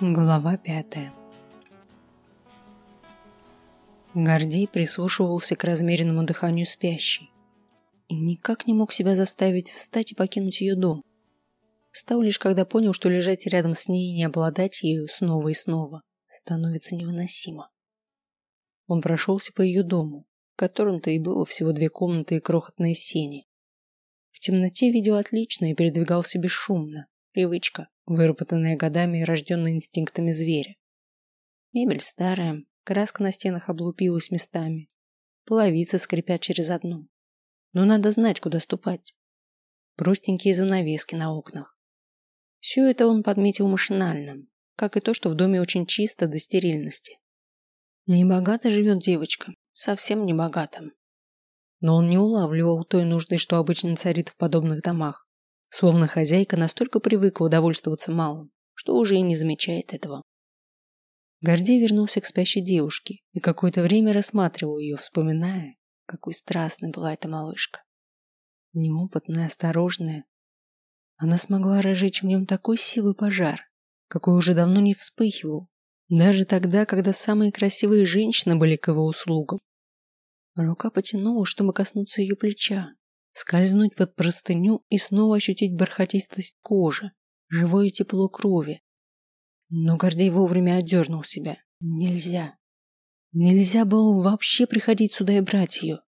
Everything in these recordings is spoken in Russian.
Глава пятая Гордей прислушивался к размеренному дыханию спящей и никак не мог себя заставить встать и покинуть ее дом. Встал лишь когда понял, что лежать рядом с ней и не обладать ею снова и снова становится невыносимо. Он прошелся по ее дому, в котором-то и было всего две комнаты и крохотные сени. В темноте видел отлично и передвигался бесшумно. Привычка, выработанная годами и рожденная инстинктами зверя. Мебель старая, краска на стенах облупилась местами, половицы скрипят через одну. Но надо знать, куда ступать. Простенькие занавески на окнах. Все это он подметил машинально, как и то, что в доме очень чисто до стерильности. Небогато живет девочка, совсем небогато. Но он не улавливал той нужды, что обычно царит в подобных домах. Словно хозяйка настолько привыкла удовольствоваться малым, что уже и не замечает этого. Гордей вернулся к спящей девушке и какое-то время рассматривал ее, вспоминая, какой страстной была эта малышка. Неопытная, осторожная. Она смогла разжечь в нем такой силы пожар, какой уже давно не вспыхивал, даже тогда, когда самые красивые женщины были к его услугам. Рука потянула, чтобы коснуться ее плеча, скользнуть под простыню и снова ощутить бархатистость кожи, живое тепло крови. Но Гордей вовремя отдернул себя. Нельзя. Нельзя было вообще приходить сюда и брать ее.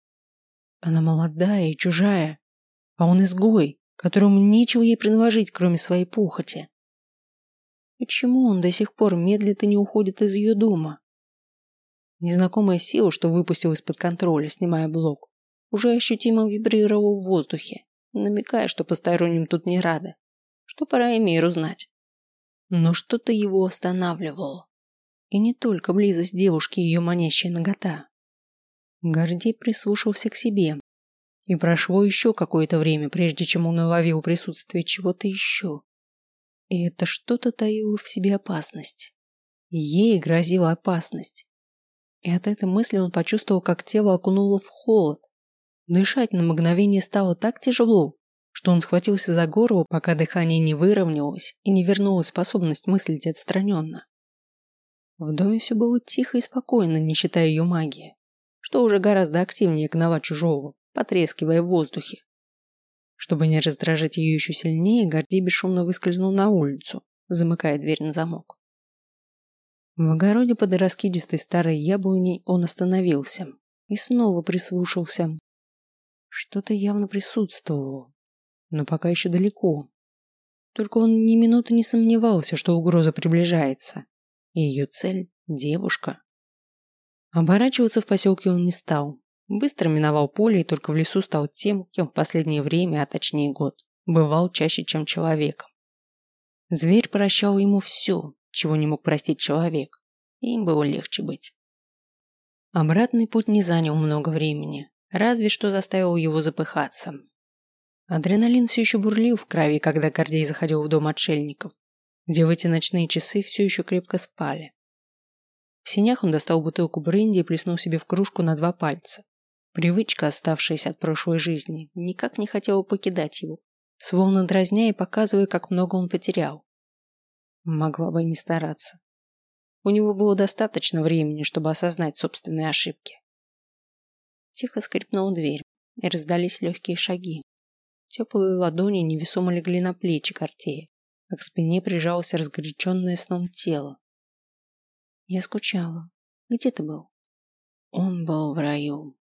Она молодая и чужая, а он изгой, которому нечего ей предложить, кроме своей похоти. Почему он до сих пор медлит и не уходит из ее дома? Незнакомая сила, что выпустил из-под контроля, снимая блок, уже ощутимо вибрировал в воздухе, намекая, что посторонним тут не рады, что пора Эмиру знать. Но что-то его останавливало. И не только близость девушки и ее манящая нагота. Гордей прислушался к себе. И прошло еще какое-то время, прежде чем он уловил присутствие чего-то еще. И это что-то таило в себе опасность. Ей грозила опасность. И от этой мысли он почувствовал, как тело окунуло в холод, Дышать на мгновение стало так тяжело, что он схватился за горло, пока дыхание не выровнялось и не вернулась способность мыслить отстраненно. В доме все было тихо и спокойно, не считая ее магии, что уже гораздо активнее гнала чужого, потрескивая в воздухе. Чтобы не раздражать ее еще сильнее, Гордей бесшумно выскользнул на улицу, замыкая дверь на замок. В огороде под раскидистой старой яблоней он остановился и снова прислушался, что-то явно присутствовало, но пока еще далеко. Только он ни минуты не сомневался, что угроза приближается, и ее цель – девушка. Оборачиваться в поселке он не стал. Быстро миновал поле и только в лесу стал тем, кем в последнее время, а точнее год, бывал чаще, чем человеком. Зверь прощал ему все, чего не мог простить человек, и им было легче быть. Обратный путь не занял много времени, Разве что заставил его запыхаться. Адреналин все еще бурлил в крови, когда Гордей заходил в дом отшельников, где в эти ночные часы все еще крепко спали. В синях он достал бутылку бренди и плеснул себе в кружку на два пальца. Привычка, оставшаяся от прошлой жизни, никак не хотела покидать его, словно дразня и показывая, как много он потерял. Могла бы и не стараться. У него было достаточно времени, чтобы осознать собственные ошибки. Тихо скрипнула дверь, и раздались легкие шаги. Теплые ладони невесомо легли на плечи Кортея, а к спине прижалось разгоряченное сном тело. Я скучала. Где ты был? Он был в раю.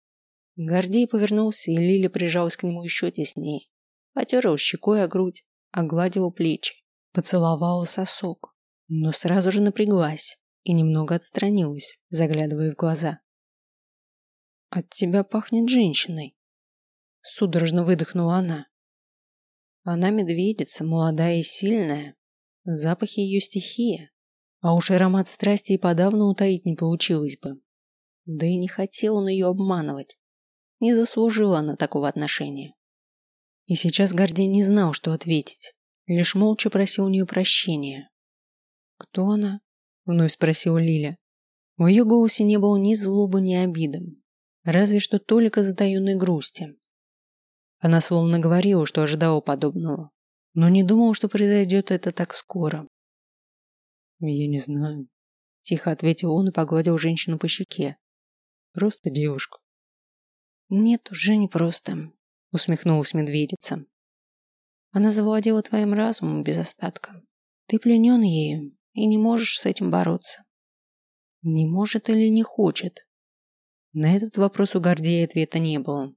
Гордей повернулся, и Лиля прижалась к нему еще теснее. Потерла щекой о грудь, огладила плечи, поцеловала сосок, но сразу же напряглась и немного отстранилась, заглядывая в глаза. От тебя пахнет женщиной. Судорожно выдохнула она. Она медведица, молодая и сильная. Запахи ее стихия. А уж аромат страсти и подавно утаить не получилось бы. Да и не хотел он ее обманывать. Не заслужила она такого отношения. И сейчас Гордей не знал, что ответить. Лишь молча просил у нее прощения. «Кто она?» – вновь спросила Лиля. В ее голосе не было ни злобы, ни обиды, разве что только затаенной грусти. Она словно говорила, что ожидала подобного, но не думала, что произойдет это так скоро. Я не знаю. Тихо ответил он и погладил женщину по щеке. Просто девушка. Нет, уже не просто, усмехнулась медведица. Она завладела твоим разумом без остатка. Ты пленен ею и не можешь с этим бороться. Не может или не хочет? На этот вопрос у Гордея ответа не было.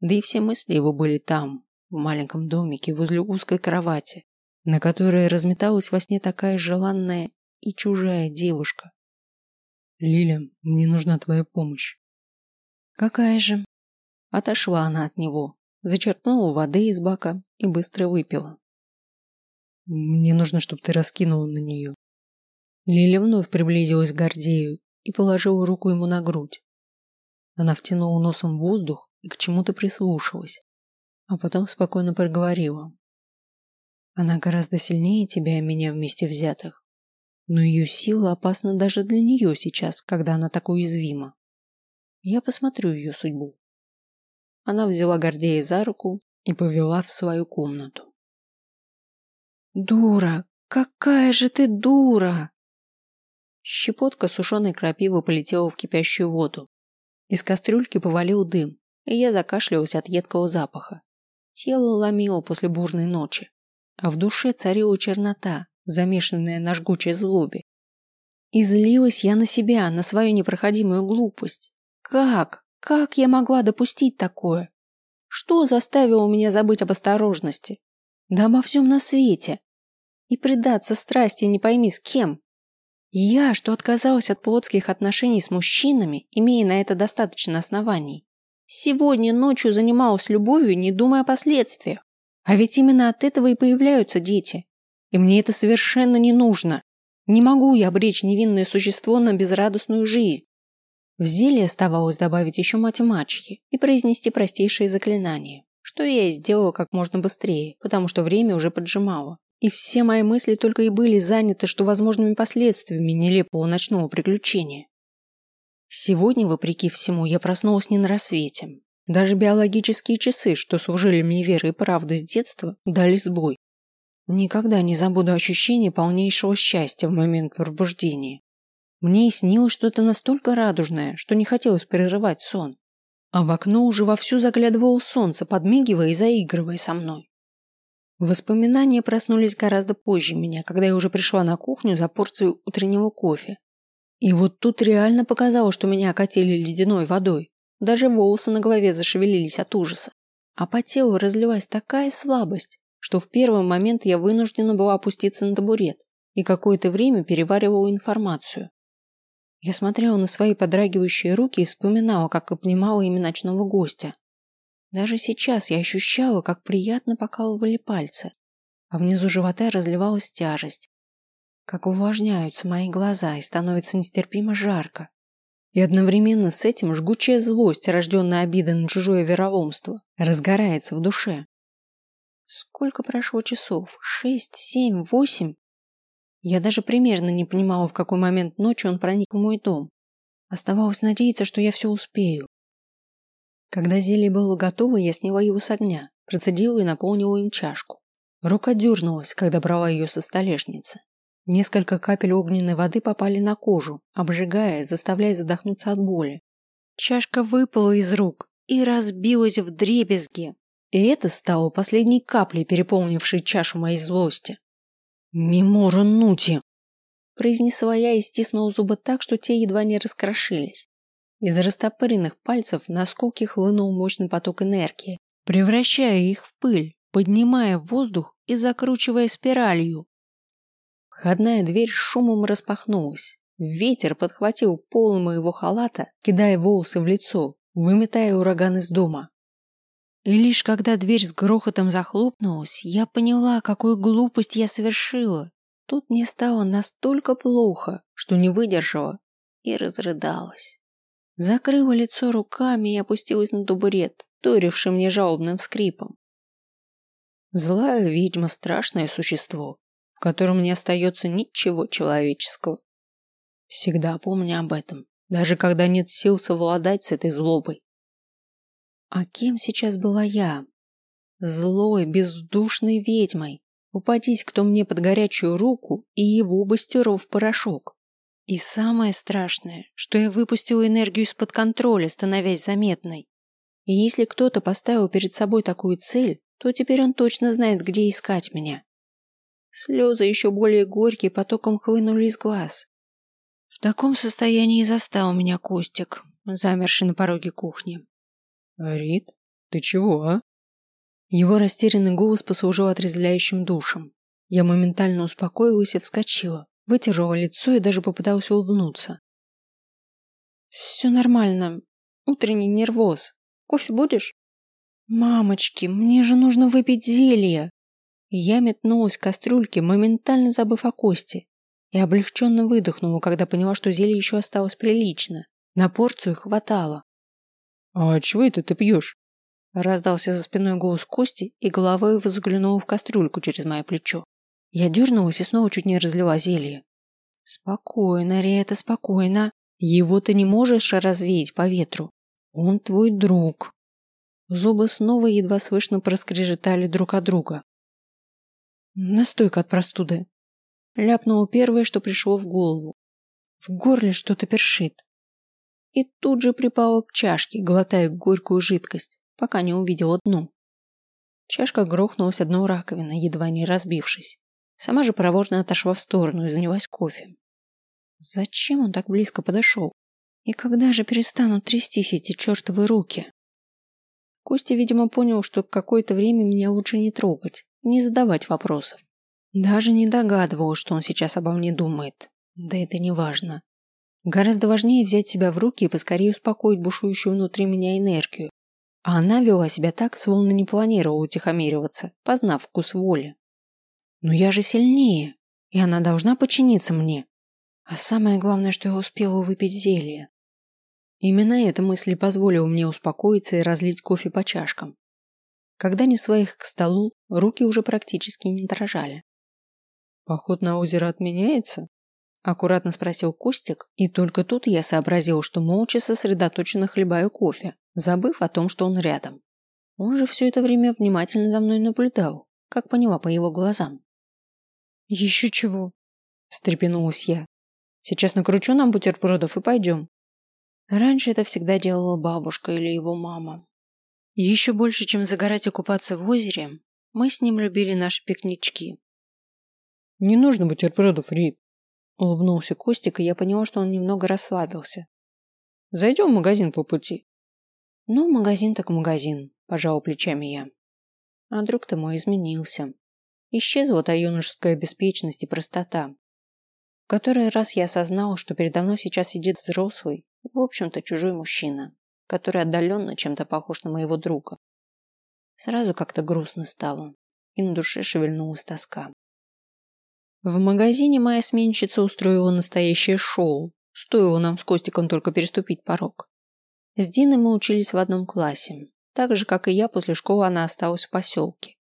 Да и все мысли его были там, в маленьком домике возле узкой кровати, на которой разметалась во сне такая желанная и чужая девушка. «Лиля, мне нужна твоя помощь». «Какая же?» Отошла она от него, зачерпнула воды из бака и быстро выпила. «Мне нужно, чтобы ты раскинула на нее». Лиля вновь приблизилась к Гордею и положила руку ему на грудь. Она втянула носом воздух и к чему-то прислушалась, а потом спокойно проговорила. Она гораздо сильнее тебя и меня вместе взятых. Но ее сила опасна даже для нее сейчас, когда она так уязвима. Я посмотрю ее судьбу. Она взяла Гордея за руку и повела в свою комнату. «Дура! Какая же ты дура!» Щепотка сушеной крапивы полетела в кипящую воду. Из кастрюльки повалил дым, и я закашлялась от едкого запаха. Тело ломило после бурной ночи, а в душе царила чернота, замешанная на жгучей злобе. И злилась я на себя, на свою непроходимую глупость. Как? Как я могла допустить такое? Что заставило меня забыть об осторожности? Да обо всем на свете. И предаться страсти не пойми с кем. Я, что отказалась от плотских отношений с мужчинами, имея на это достаточно оснований. Сегодня ночью занималась любовью, не думая о последствиях. А ведь именно от этого и появляются дети. И мне это совершенно не нужно. Не могу я обречь невинное существо на безрадостную жизнь. В зелье оставалось добавить еще мать мачехи и произнести простейшие заклинания, что я и сделала как можно быстрее, потому что время уже поджимало. И все мои мысли только и были заняты, что возможными последствиями нелепого ночного приключения. Сегодня, вопреки всему, я проснулась не на рассвете. Даже биологические часы, что служили мне верой и правдой с детства, дали сбой. Никогда не забуду ощущение полнейшего счастья в момент пробуждения. Мне и снилось что-то настолько радужное, что не хотелось прерывать сон. А в окно уже вовсю заглядывало солнце, подмигивая и заигрывая со мной. Воспоминания проснулись гораздо позже меня, когда я уже пришла на кухню за порцию утреннего кофе и вот тут реально показалось, что меня окатили ледяной водой. Даже волосы на голове зашевелились от ужаса. А по телу разлилась такая слабость, что в первый момент я вынуждена была опуститься на табурет и какое-то время переваривала информацию. Я смотрела на свои подрагивающие руки и вспоминала, как обнимала ими ночного гостя. Даже сейчас я ощущала, как приятно покалывали пальцы, а внизу живота разливалась тяжесть, как увлажняются мои глаза и становится нестерпимо жарко. И одновременно с этим жгучая злость, рожденная обидой на чужое вероломство, разгорается в душе. Сколько прошло часов? Шесть, семь, восемь? Я даже примерно не понимала, в какой момент ночи он проник в мой дом. Оставалось надеяться, что я все успею. Когда зелье было готово, я сняла его с огня, процедила и наполнила им чашку. Рука дернулась, когда брала ее со столешницы. Несколько капель огненной воды попали на кожу, обжигая, заставляя задохнуться от боли. Чашка выпала из рук и разбилась в дребезги. И это стало последней каплей, переполнившей чашу моей злости. «Мимора Нути!» произнесла я и стиснула зубы так, что те едва не раскрошились. Из растопыренных пальцев на осколки хлынул мощный поток энергии, превращая их в пыль, поднимая в воздух и закручивая спиралью. Входная дверь шумом распахнулась. Ветер подхватил пол моего халата, кидая волосы в лицо, выметая ураган из дома. И лишь когда дверь с грохотом захлопнулась, я поняла, какую глупость я совершила. Тут мне стало настолько плохо, что не выдержала и разрыдалась. Закрыла лицо руками и опустилась на табурет, торивший мне жалобным скрипом. Злая ведьма – страшное существо, в котором не остается ничего человеческого. Всегда помни об этом, даже когда нет сил совладать с этой злобой. А кем сейчас была я? Злой, бездушной ведьмой, Упадись кто мне под горячую руку, и его бы стерл в порошок. И самое страшное, что я выпустила энергию из-под контроля, становясь заметной. И если кто-то поставил перед собой такую цель, то теперь он точно знает, где искать меня. Слезы еще более горькие потоком хлынули из глаз. В таком состоянии застал меня Костик, замерший на пороге кухни. «Рит, ты чего, а?» Его растерянный голос послужил отрезвляющим душем. Я моментально успокоилась и вскочила, вытерла лицо и даже попыталась улыбнуться. «Все нормально. Утренний нервоз. Кофе будешь?» «Мамочки, мне же нужно выпить зелье!» Я метнулась к кастрюльке, моментально забыв о кости, и облегченно выдохнула, когда поняла, что зелье еще осталось прилично. На порцию хватало. «А чего это ты пьешь?» Раздался за спиной голос Кости, и головой взглянула в кастрюльку через мое плечо. Я дернулась и снова чуть не разлила зелье. «Спокойно, Рета, спокойно. Его ты не можешь развеять по ветру. Он твой друг». Зубы снова едва слышно проскрежетали друг от друга. Настойка от простуды. Ляпнула первое, что пришло в голову. В горле что-то першит. И тут же припала к чашке, глотая горькую жидкость, пока не увидела дно. Чашка грохнулась одной раковины, едва не разбившись. Сама же проворно отошла в сторону и занялась кофе. Зачем он так близко подошел? И когда же перестанут трястись эти чертовы руки? Костя, видимо, понял, что какое-то время меня лучше не трогать, не задавать вопросов. Даже не догадывалась, что он сейчас обо мне думает. Да это не важно. Гораздо важнее взять себя в руки и поскорее успокоить бушующую внутри меня энергию. А она вела себя так, словно не планировала утихомириваться, познав вкус воли. Но я же сильнее, и она должна подчиниться мне. А самое главное, что я успела выпить зелье. Именно эта мысль позволила мне успокоиться и разлить кофе по чашкам. Когда не своих к столу, руки уже практически не дрожали. «Поход на озеро отменяется?» Аккуратно спросил Костик, и только тут я сообразил, что молча сосредоточенно хлебаю кофе, забыв о том, что он рядом. Он же все это время внимательно за мной наблюдал, как поняла по его глазам. «Еще чего?» – встрепенулась я. «Сейчас накручу нам бутербродов и пойдем». Раньше это всегда делала бабушка или его мама. еще больше, чем загорать и купаться в озере, мы с ним любили наши пикнички. «Не нужно бутербродов, Рит», Улыбнулся Костик, и я поняла, что он немного расслабился. Зайдем в магазин по пути. Ну, магазин так магазин, пожал плечами я. А друг-то мой изменился. Исчезла та юношеская беспечность и простота. В который раз я осознала, что передо мной сейчас сидит взрослый, в общем-то чужой мужчина, который отдаленно чем-то похож на моего друга. Сразу как-то грустно стало, и на душе шевельнулась тоска. В магазине моя сменщица устроила настоящее шоу. Стоило нам с Костиком только переступить порог. С Диной мы учились в одном классе. Так же, как и я, после школы она осталась в поселке.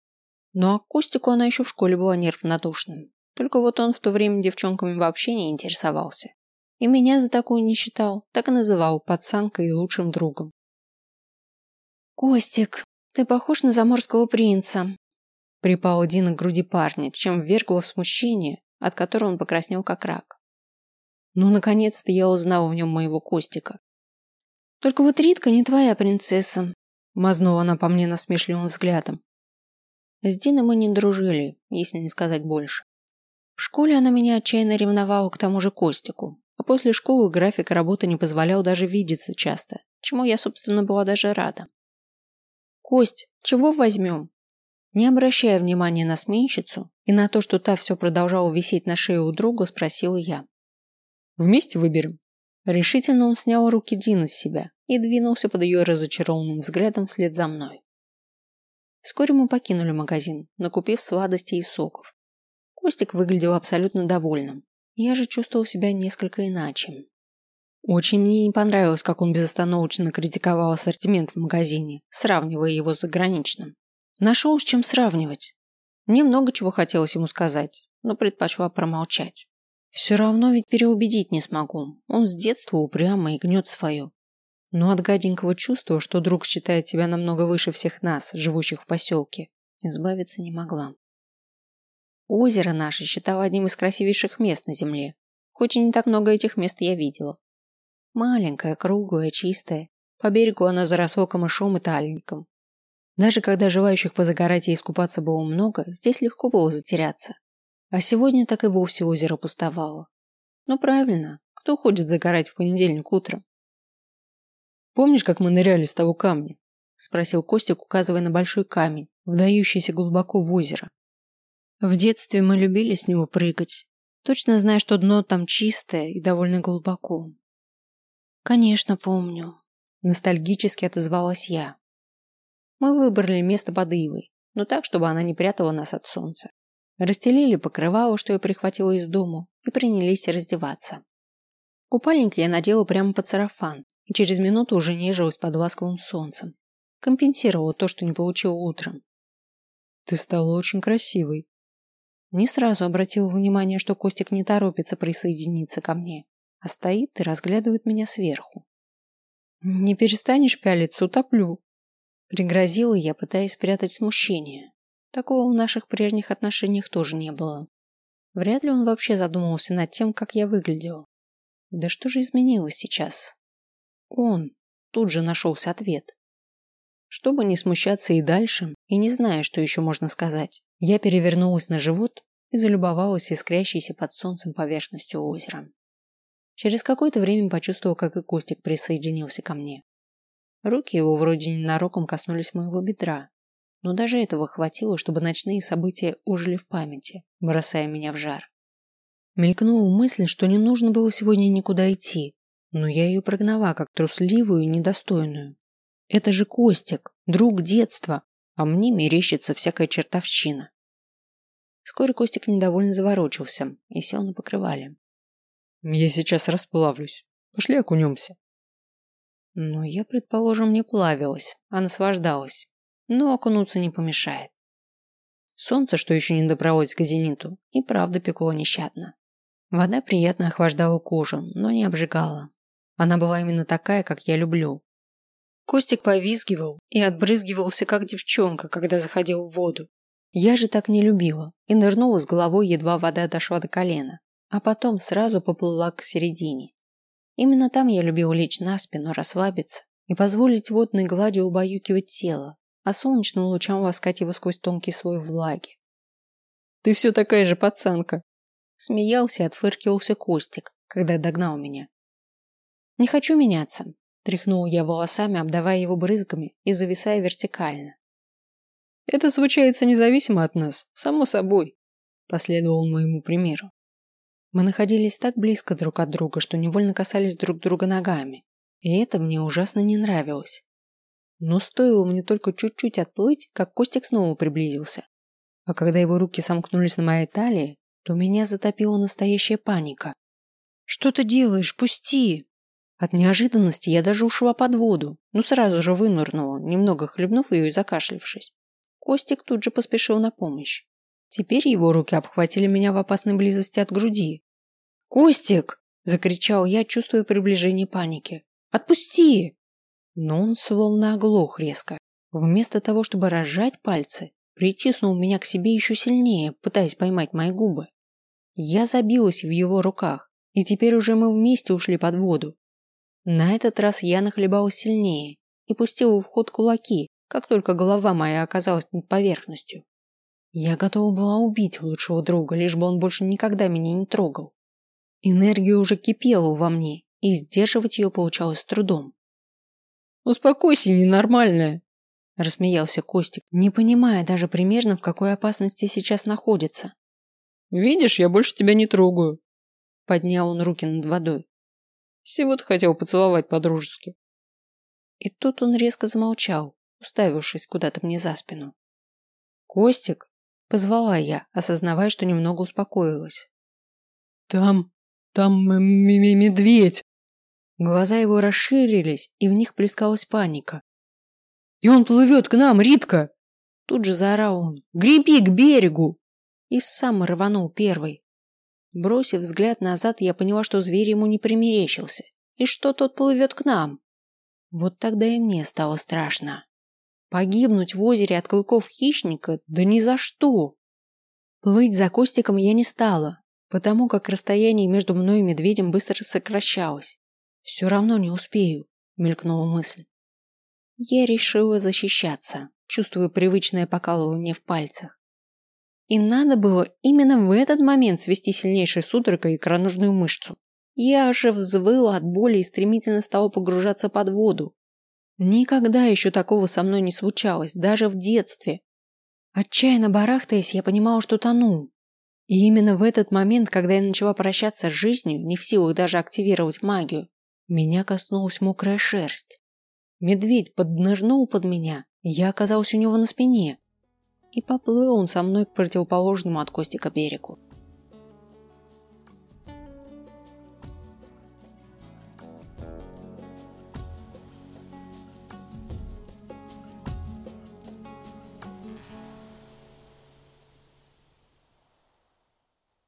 Ну а Костику она еще в школе была нервнодушным. Только вот он в то время девчонками вообще не интересовался. И меня за такую не считал, так и называл пацанкой и лучшим другом. «Костик, ты похож на заморского принца», Припала Дина к груди парня, чем вверг его в смущение, от которого он покраснел как рак. Ну, наконец-то я узнала в нем моего Костика. «Только вот Ритка не твоя принцесса», – мазнула она по мне насмешливым взглядом. С Диной мы не дружили, если не сказать больше. В школе она меня отчаянно ревновала к тому же Костику, а после школы график работы не позволял даже видеться часто, чему я, собственно, была даже рада. «Кость, чего возьмем?» Не обращая внимания на сменщицу и на то, что та все продолжала висеть на шее у друга, спросила я. «Вместе выберем?» Решительно он снял руки Дины с себя и двинулся под ее разочарованным взглядом вслед за мной. Вскоре мы покинули магазин, накупив сладостей и соков. Костик выглядел абсолютно довольным. Я же чувствовал себя несколько иначе. Очень мне не понравилось, как он безостановочно критиковал ассортимент в магазине, сравнивая его с заграничным. Нашел с чем сравнивать. Мне много чего хотелось ему сказать, но предпочла промолчать. Все равно ведь переубедить не смогу. Он с детства упрямый и гнет свое. Но от гаденького чувства, что друг считает себя намного выше всех нас, живущих в поселке, избавиться не могла. Озеро наше считало одним из красивейших мест на Земле, хоть и не так много этих мест я видела. Маленькое, круглое, чистое, по берегу оно заросло камышом и тальником. Даже когда желающих позагорать и искупаться было много, здесь легко было затеряться. А сегодня так и вовсе озеро пустовало. Ну правильно, кто ходит загорать в понедельник утром? Помнишь, как мы ныряли с того камня? Спросил Костик, указывая на большой камень, вдающийся глубоко в озеро. В детстве мы любили с него прыгать, точно зная, что дно там чистое и довольно глубоко. Конечно, помню. Ностальгически отозвалась я. Мы выбрали место под ивой, но так, чтобы она не прятала нас от солнца. Расстелили покрывало, что я прихватила из дому, и принялись раздеваться. Купальник я надела прямо под сарафан, и через минуту уже нежилась под ласковым солнцем. Компенсировала то, что не получила утром. Ты стала очень красивой, не сразу обратил внимание, что Костик не торопится присоединиться ко мне, а стоит и разглядывает меня сверху. «Не перестанешь пялиться, утоплю», – пригрозила я, пытаясь спрятать смущение. Такого в наших прежних отношениях тоже не было. Вряд ли он вообще задумывался над тем, как я выглядела. Да что же изменилось сейчас? Он. Тут же нашелся ответ. Чтобы не смущаться и дальше, и не зная, что еще можно сказать, я перевернулась на живот и залюбовалась искрящейся под солнцем поверхностью озера. Через какое-то время почувствовала, как и Костик присоединился ко мне. Руки его вроде ненароком коснулись моего бедра, но даже этого хватило, чтобы ночные события ожили в памяти, бросая меня в жар. Мелькнула мысль, что не нужно было сегодня никуда идти, но я ее прогнала как трусливую и недостойную. Это же Костик, друг детства, а мне мерещится всякая чертовщина. Вскоре Костик недовольно заворочился и сел на покрывале. Я сейчас расплавлюсь. Пошли окунемся. Ну, я, предположим, не плавилась, а наслаждалась. Но окунуться не помешает. Солнце, что еще не добралось к зениту, и правда пекло нещадно. Вода приятно охлаждала кожу, но не обжигала. Она была именно такая, как я люблю, Костик повизгивал и отбрызгивался, как девчонка, когда заходил в воду. Я же так не любила и нырнула с головой, едва вода дошла до колена, а потом сразу поплыла к середине. Именно там я любила лечь на спину, расслабиться и позволить водной глади убаюкивать тело, а солнечным лучам ласкать его сквозь тонкий слой влаги. «Ты все такая же пацанка!» Смеялся и отфыркивался Костик, когда догнал меня. «Не хочу меняться. Тряхнул я волосами, обдавая его брызгами и зависая вертикально. Это случается независимо от нас, само собой, последовал моему примеру. Мы находились так близко друг от друга, что невольно касались друг друга ногами, и это мне ужасно не нравилось. Но стоило мне только чуть-чуть отплыть, как Костик снова приблизился. А когда его руки сомкнулись на моей талии, то меня затопила настоящая паника. «Что ты делаешь? Пусти!» От неожиданности я даже ушла под воду, но сразу же вынырнула, немного хлебнув ее и закашлившись. Костик тут же поспешил на помощь. Теперь его руки обхватили меня в опасной близости от груди. «Костик!» – закричал я, чувствуя приближение паники. «Отпусти!» Но он словно оглох резко. Вместо того, чтобы разжать пальцы, притиснул меня к себе еще сильнее, пытаясь поймать мои губы. Я забилась в его руках, и теперь уже мы вместе ушли под воду. На этот раз я нахлебалась сильнее и пустила в ход кулаки, как только голова моя оказалась над поверхностью. Я готова была убить лучшего друга, лишь бы он больше никогда меня не трогал. Энергия уже кипела во мне, и сдерживать ее получалось с трудом. «Успокойся, ненормальная!» – рассмеялся Костик, не понимая даже примерно, в какой опасности сейчас находится. «Видишь, я больше тебя не трогаю!» Поднял он руки над водой. Всего-то хотел поцеловать по-дружески. И тут он резко замолчал, уставившись куда-то мне за спину. «Костик!» – позвала я, осознавая, что немного успокоилась. «Там, там медведь!» Глаза его расширились, и в них плескалась паника. «И он плывет к нам, Ритка!» Тут же заорал он. «Греби к берегу!» И сам рванул первый. Бросив взгляд назад, я поняла, что зверь ему не примерещился, и что тот плывет к нам. Вот тогда и мне стало страшно. Погибнуть в озере от клыков хищника? Да ни за что! Плыть за Костиком я не стала, потому как расстояние между мной и медведем быстро сокращалось. Все равно не успею, мелькнула мысль. Я решила защищаться, чувствуя привычное покалывание в пальцах. И надо было именно в этот момент свести сильнейшей судорогой икроножную мышцу. Я же взвыла от боли и стремительно стала погружаться под воду. Никогда еще такого со мной не случалось, даже в детстве. Отчаянно барахтаясь, я понимала, что тону. И именно в этот момент, когда я начала прощаться с жизнью, не в силах даже активировать магию, меня коснулась мокрая шерсть. Медведь поднырнул под меня, и я оказалась у него на спине. И поплыл он со мной к противоположному от Костика берегу.